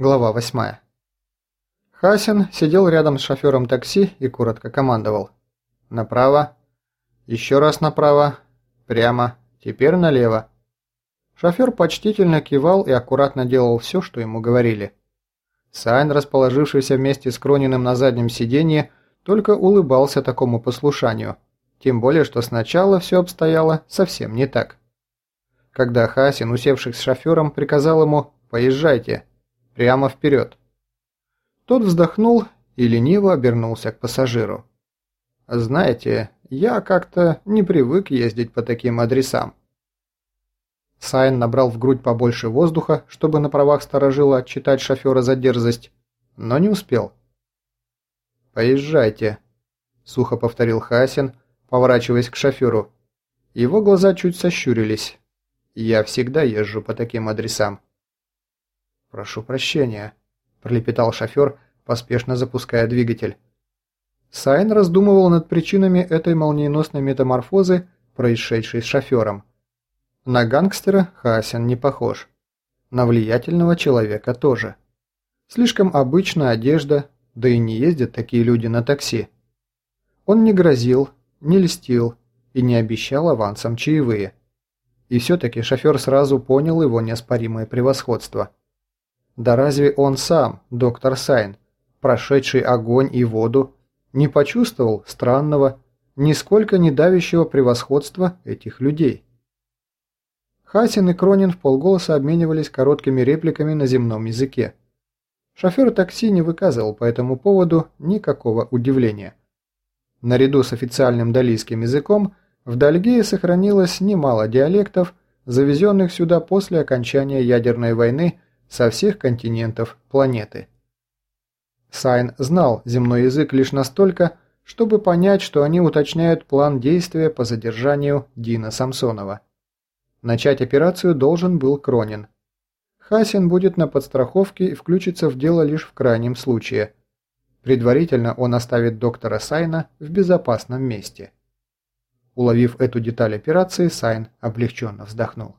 Глава 8. Хасин сидел рядом с шофером такси и коротко командовал. «Направо. Еще раз направо. Прямо. Теперь налево». Шофер почтительно кивал и аккуратно делал все, что ему говорили. Сайн, расположившийся вместе с Крониным на заднем сиденье, только улыбался такому послушанию. Тем более, что сначала все обстояло совсем не так. Когда Хасин, усевшись с шофером, приказал ему «Поезжайте», Прямо вперед. Тот вздохнул и лениво обернулся к пассажиру. «Знаете, я как-то не привык ездить по таким адресам». Сайн набрал в грудь побольше воздуха, чтобы на правах сторожила отчитать шофера за дерзость, но не успел. «Поезжайте», – сухо повторил Хасин, поворачиваясь к шоферу. Его глаза чуть сощурились. «Я всегда езжу по таким адресам». «Прошу прощения», – пролепетал шофер, поспешно запуская двигатель. Сайн раздумывал над причинами этой молниеносной метаморфозы, происшедшей с шофером. На гангстера Хасин не похож. На влиятельного человека тоже. Слишком обычная одежда, да и не ездят такие люди на такси. Он не грозил, не льстил и не обещал авансом чаевые. И все-таки шофер сразу понял его неоспоримое превосходство – да разве он сам, доктор Сайн, прошедший огонь и воду, не почувствовал странного, нисколько не давящего превосходства этих людей? Хасин и Кронин в полголоса обменивались короткими репликами на земном языке. Шофер такси не выказывал по этому поводу никакого удивления. Наряду с официальным далийским языком в Дальгее сохранилось немало диалектов, завезенных сюда после окончания ядерной войны со всех континентов планеты. Сайн знал земной язык лишь настолько, чтобы понять, что они уточняют план действия по задержанию Дина Самсонова. Начать операцию должен был Кронин. Хасин будет на подстраховке и включится в дело лишь в крайнем случае. Предварительно он оставит доктора Сайна в безопасном месте. Уловив эту деталь операции, Сайн облегченно вздохнул.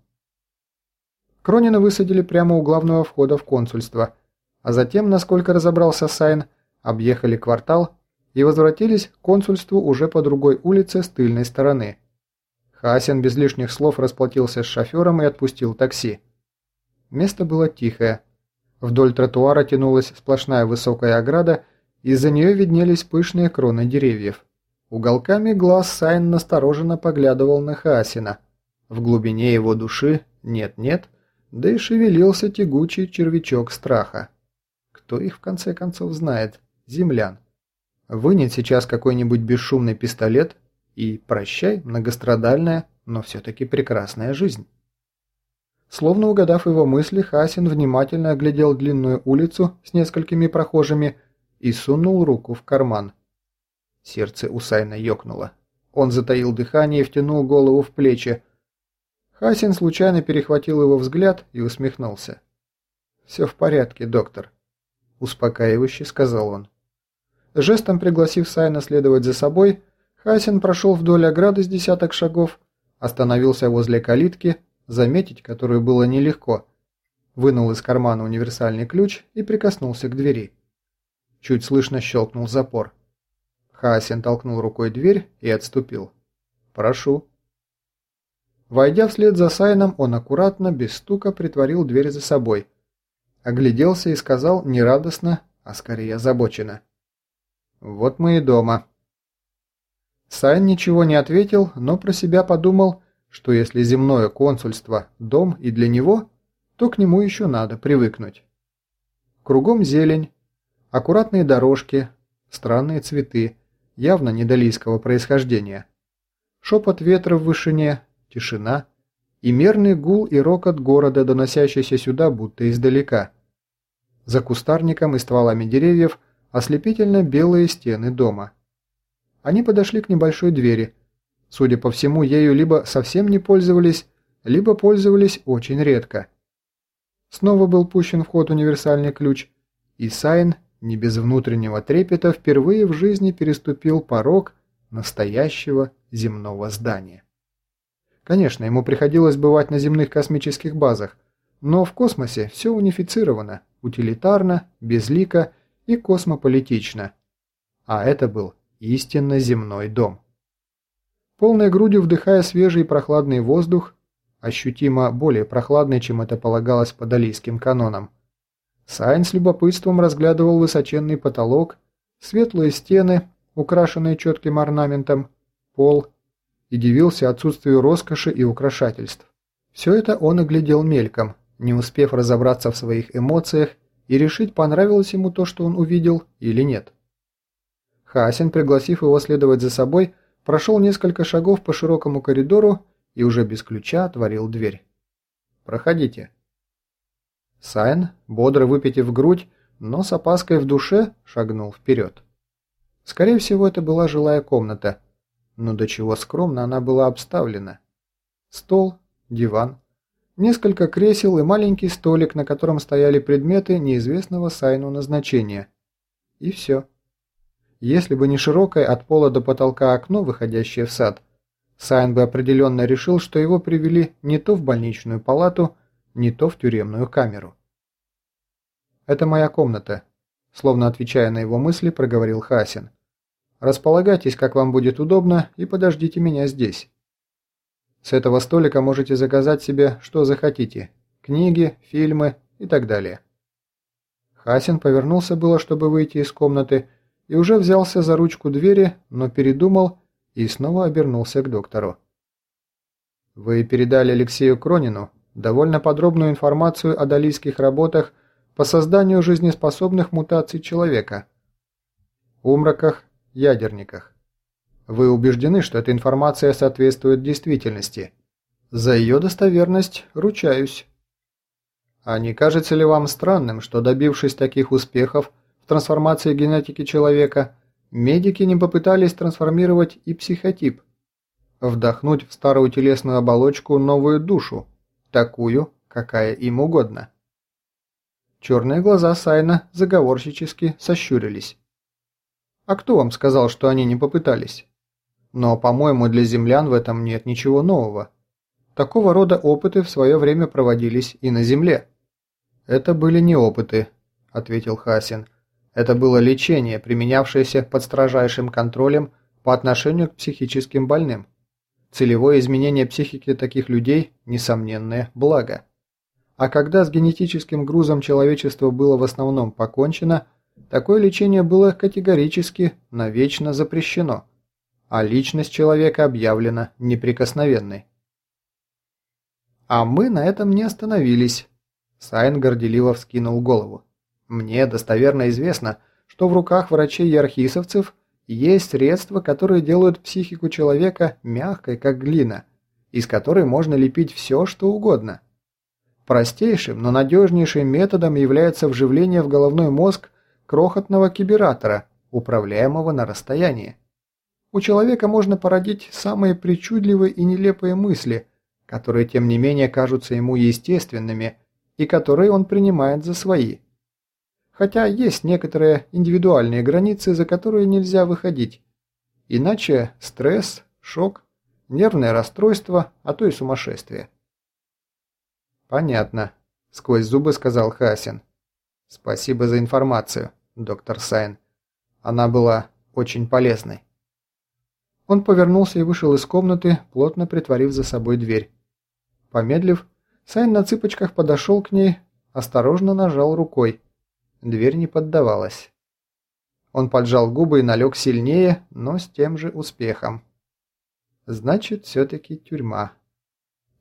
Кронина высадили прямо у главного входа в консульство, а затем, насколько разобрался Сайн, объехали квартал и возвратились к консульству уже по другой улице с тыльной стороны. Хасин без лишних слов расплатился с шофером и отпустил такси. Место было тихое. Вдоль тротуара тянулась сплошная высокая ограда, из-за нее виднелись пышные кроны деревьев. Уголками глаз Сайн настороженно поглядывал на Хасина. В глубине его души нет-нет – да и шевелился тягучий червячок страха. Кто их в конце концов знает? Землян. Вынет сейчас какой-нибудь бесшумный пистолет и прощай, многострадальная, но все-таки прекрасная жизнь. Словно угадав его мысли, Хасин внимательно оглядел длинную улицу с несколькими прохожими и сунул руку в карман. Сердце у Сайна ёкнуло. Он затаил дыхание и втянул голову в плечи, Хасин случайно перехватил его взгляд и усмехнулся. «Все в порядке, доктор», – успокаивающе сказал он. Жестом пригласив Сайна следовать за собой, Хасин прошел вдоль ограды с десяток шагов, остановился возле калитки, заметить которую было нелегко, вынул из кармана универсальный ключ и прикоснулся к двери. Чуть слышно щелкнул запор. Хасин толкнул рукой дверь и отступил. «Прошу». Войдя вслед за Сайном, он аккуратно, без стука, притворил дверь за собой. Огляделся и сказал нерадостно, а скорее озабоченно. «Вот мы и дома». Сайн ничего не ответил, но про себя подумал, что если земное консульство – дом и для него, то к нему еще надо привыкнуть. Кругом зелень, аккуратные дорожки, странные цветы, явно недалийского происхождения. Шепот ветра в вышине, тишина и мерный гул и рокот города, доносящийся сюда будто издалека. За кустарником и стволами деревьев ослепительно белые стены дома. Они подошли к небольшой двери. Судя по всему, ею либо совсем не пользовались, либо пользовались очень редко. Снова был пущен в ход универсальный ключ, и Сайн, не без внутреннего трепета, впервые в жизни переступил порог настоящего земного здания. Конечно, ему приходилось бывать на земных космических базах, но в космосе все унифицировано, утилитарно, безлико и космополитично. А это был истинно земной дом. Полной грудью вдыхая свежий прохладный воздух, ощутимо более прохладный, чем это полагалось по далийским канонам, Сайн с любопытством разглядывал высоченный потолок, светлые стены, украшенные четким орнаментом, пол, и дивился отсутствию роскоши и украшательств. Все это он оглядел мельком, не успев разобраться в своих эмоциях и решить, понравилось ему то, что он увидел, или нет. Хасин, пригласив его следовать за собой, прошел несколько шагов по широкому коридору и уже без ключа отворил дверь. «Проходите». Сайн, бодро выпитив грудь, но с опаской в душе, шагнул вперед. Скорее всего, это была жилая комната, но до чего скромно она была обставлена. Стол, диван, несколько кресел и маленький столик, на котором стояли предметы неизвестного Сайну назначения. И все. Если бы не широкое от пола до потолка окно, выходящее в сад, Сайн бы определенно решил, что его привели не то в больничную палату, не то в тюремную камеру. «Это моя комната», – словно отвечая на его мысли, проговорил Хасин. «Располагайтесь, как вам будет удобно, и подождите меня здесь. С этого столика можете заказать себе, что захотите – книги, фильмы и так далее». Хасин повернулся было, чтобы выйти из комнаты, и уже взялся за ручку двери, но передумал и снова обернулся к доктору. «Вы передали Алексею Кронину довольно подробную информацию о далийских работах по созданию жизнеспособных мутаций человека. Умраках, ядерниках. Вы убеждены, что эта информация соответствует действительности? За ее достоверность ручаюсь. А не кажется ли вам странным, что добившись таких успехов в трансформации генетики человека, медики не попытались трансформировать и психотип, вдохнуть в старую телесную оболочку новую душу, такую, какая им угодно. Черные глаза Сайна заговорщически сощурились. «А кто вам сказал, что они не попытались?» «Но, по-моему, для землян в этом нет ничего нового. Такого рода опыты в свое время проводились и на Земле». «Это были не опыты», – ответил Хасин. «Это было лечение, применявшееся под строжайшим контролем по отношению к психическим больным. Целевое изменение психики таких людей – несомненное благо. А когда с генетическим грузом человечества было в основном покончено, такое лечение было категорически навечно запрещено, а личность человека объявлена неприкосновенной. А мы на этом не остановились. Сайн горделиво вскинул голову. Мне достоверно известно, что в руках врачей и архисовцев есть средства, которые делают психику человека мягкой, как глина, из которой можно лепить все, что угодно. Простейшим, но надежнейшим методом является вживление в головной мозг крохотного кибератора, управляемого на расстоянии. У человека можно породить самые причудливые и нелепые мысли, которые тем не менее кажутся ему естественными и которые он принимает за свои – Хотя есть некоторые индивидуальные границы, за которые нельзя выходить. Иначе стресс, шок, нервное расстройство, а то и сумасшествие. «Понятно», – сквозь зубы сказал Хасин. «Спасибо за информацию, доктор Сайн. Она была очень полезной». Он повернулся и вышел из комнаты, плотно притворив за собой дверь. Помедлив, Сайн на цыпочках подошел к ней, осторожно нажал рукой. Дверь не поддавалась. Он поджал губы и налег сильнее, но с тем же успехом. Значит, все-таки тюрьма.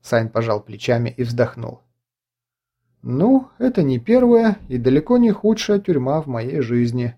Сайн пожал плечами и вздохнул. Ну, это не первая и далеко не худшая тюрьма в моей жизни.